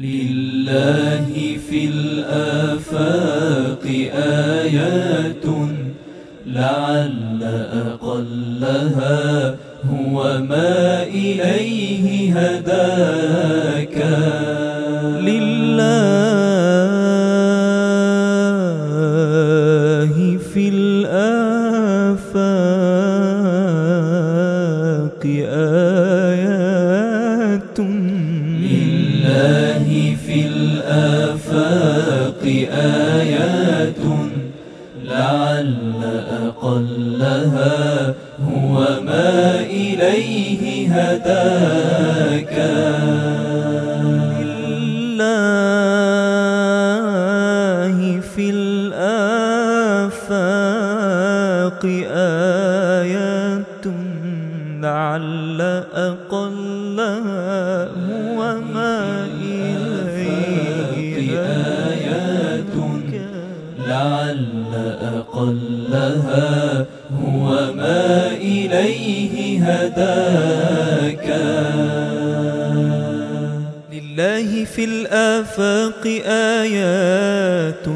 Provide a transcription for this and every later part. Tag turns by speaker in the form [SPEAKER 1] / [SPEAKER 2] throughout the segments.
[SPEAKER 1] لله في الآفاق آيات لعل أقلها هو ما إليه هداك.
[SPEAKER 2] لله في الآفاق آيات
[SPEAKER 1] لله في الآفاق آيات لعل أقلها هو ما إليه هداك.
[SPEAKER 2] لله في الآفاق آيات لعل أقلها
[SPEAKER 1] أقلها هو ما إليه هداك.
[SPEAKER 2] لله في الآفاق آيات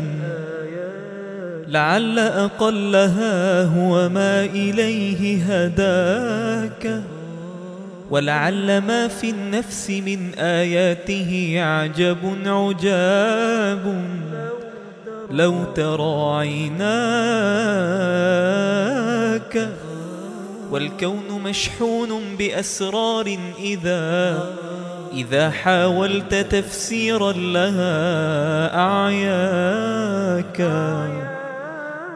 [SPEAKER 2] لعل أقلها هو ما إليه هداك. ولعل ما في النفس من آياته عجب عجاب. لو ترى عيناك والكون مشحون بأسرار إذا إذا حاولت تفسيرا لها أعياك.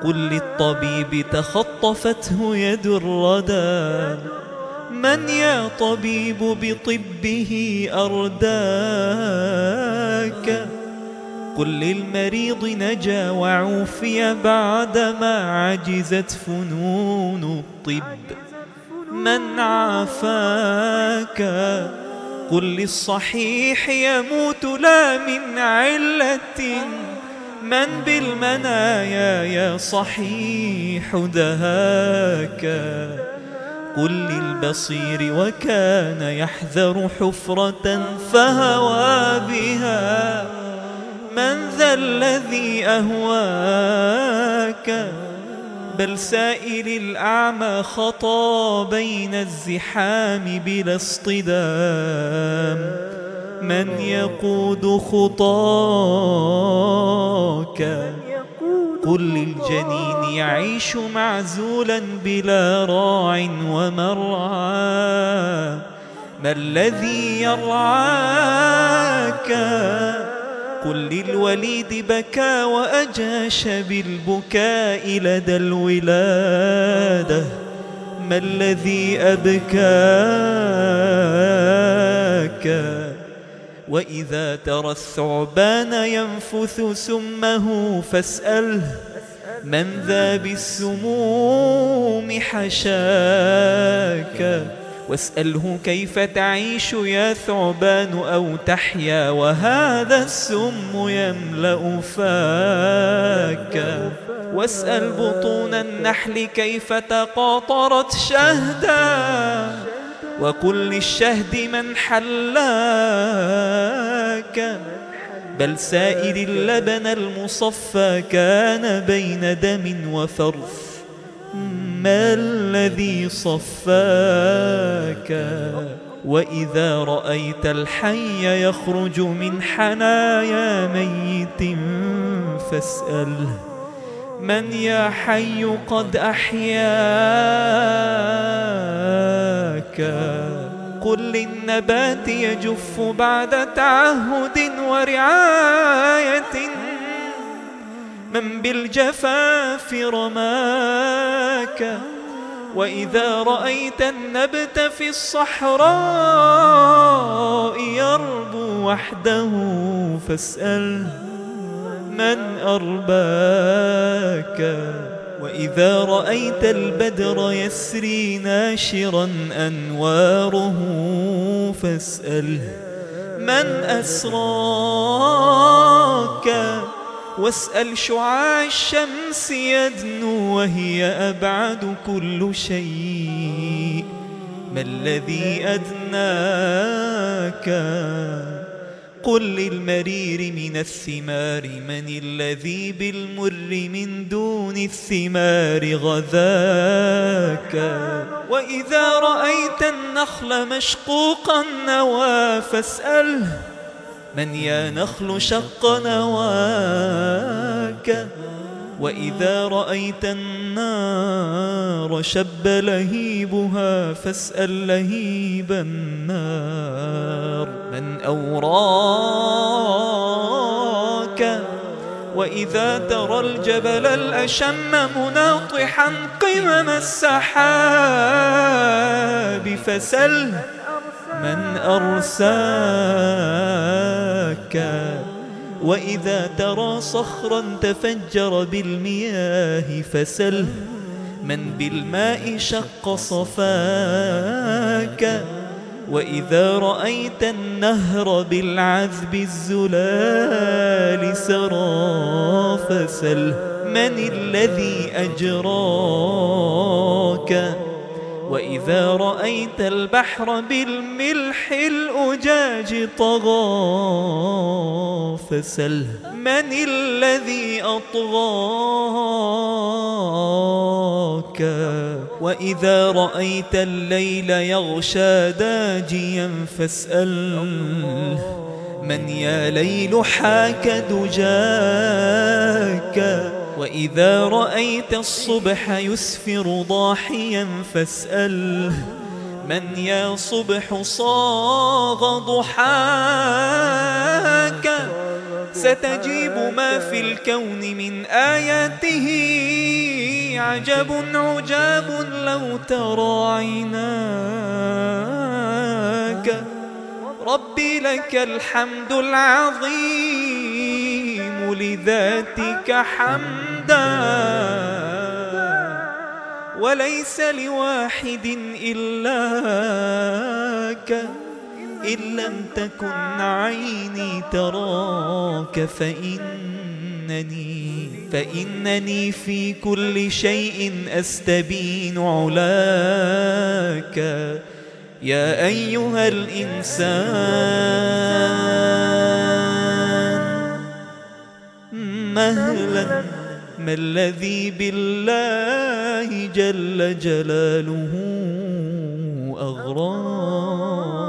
[SPEAKER 2] قل للطبيب تخطفته يد الردى. من يا طبيب بطبه أرداك؟ قل للمريض نجا وعوفي بعدما عجزت فنون الطب. من عافاك؟ قل للصحيح يموت لا من علة. من بالمنايا يا صحيح دهاك؟ قل للبصير وكان يحذر حفرة فهوى بها. من ذا الذي أهواك؟ بل سائل الأعمى خطى بين الزحام بلا اصطدام. من يقود خطاك؟ قل للجنين يعيش معزولا بلا راع ومرعى. ما الذي يرعاك؟ قل للوليد بكى وأجاش بالبكاء لدى الولادة. ما الذي أبكاك؟ وإذا ترى الثعبان ينفث سمه فاسأله من ذا بالسموم حشاك؟ واسأله كيف تعيش يا ثعبان أو تحيا وهذا السم يملأ فاك واسأل بطون النحل كيف تقاطرت شهدا وقل للشهد من حلاك بل سائل اللبن المصفى كان بين دم وفرث الذي صفاك وإذا رأيت الحي يخرج من حنايا ميت فاسأله من يا حي قد أحياك؟ قل للنبات يجف بعد تعهد ورعاية من بالجفاف رماك. وإذا رأيت النبت في الصحراء يربو وحده فاسأل من أرباك. وإذا رأيت البدر يسري ناشرا أنواره فاسأل من أسراك. واسأل شعاع الشمس يدنو وهي أبعد كل شيء. ما الذي أدناك؟ قل للمرير من الثمار من الذي بالمر من دون الثمار غذاك؟ وإذا رأيت النخل مشقوقا نوى فاسأله من يا نخل شق نواك وإذا رأيت النار شب لهيبها فاسأل لهيب النار من أوراك وإذا ترى الجبل الأشم مناطحا قمم السحاب فسله من أرساك وإذا ترى صخرا تفجر بالمياه فسله من بالماء شق صفاك. وإذا رأيت النهر بالعذب الزلال سرى فسله من الذي أجراك؟ وإذا رأيت البحر بالملح الأجاج طغى فسله من الذي أطغاك؟ وإذا رأيت الليل يغشى داجيا فاسأل من يا ليل حاك دجاك؟ وإذا رأيت الصبح يسفر ضاحيا فاسأل من يا صبح صاغ ضحاك؟ ستجيب ما في الكون من آياته عجب عجاب لو ترى عيناك. ربي لك الحمد العظيم. لذاتك حمدا. وليس لواحد إلاك إن لم تكن عيني تراك فإنني فإنني في كل شيء أستبين علاك. يا أيها الإنسان مهلا. ما الذي بالله جل جلاله أغراك